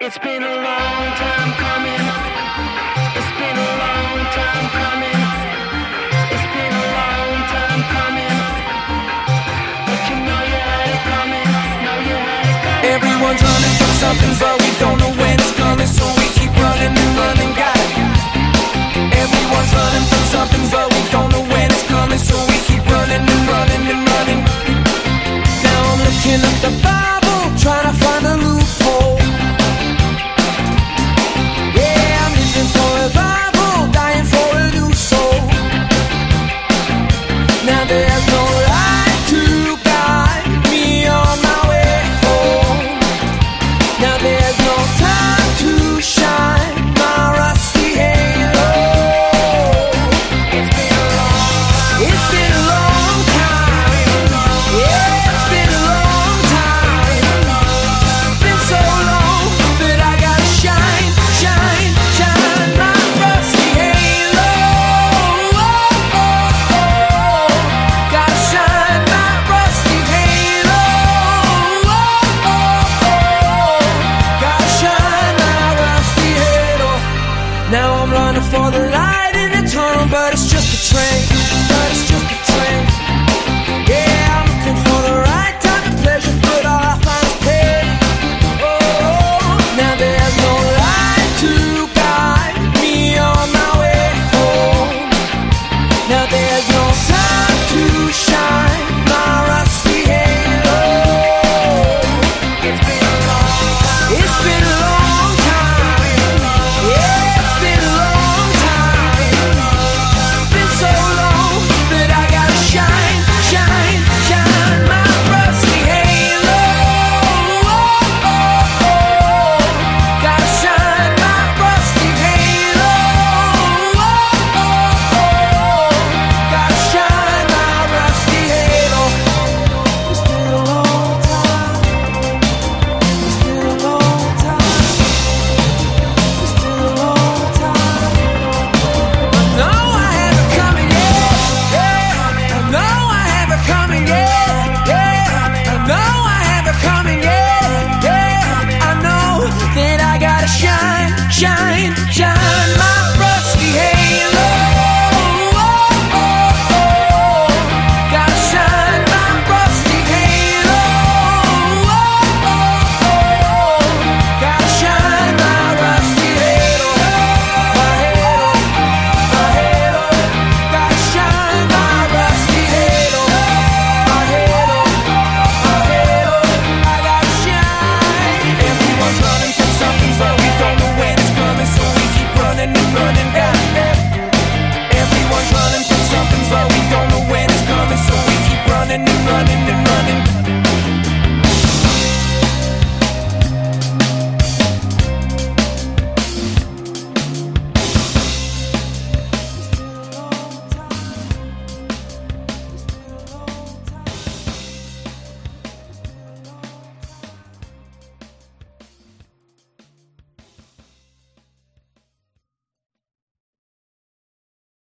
It's been a long time coming. It's been a long time coming. It's been a long time coming. You know you had it coming. Know you had it coming. Everyone's running from something, but we don't know when it's coming, so we keep running and running. Got it. Everyone's running from something, but we don't know when it's coming, so we keep running and running and running. Now I'm looking at the running and running.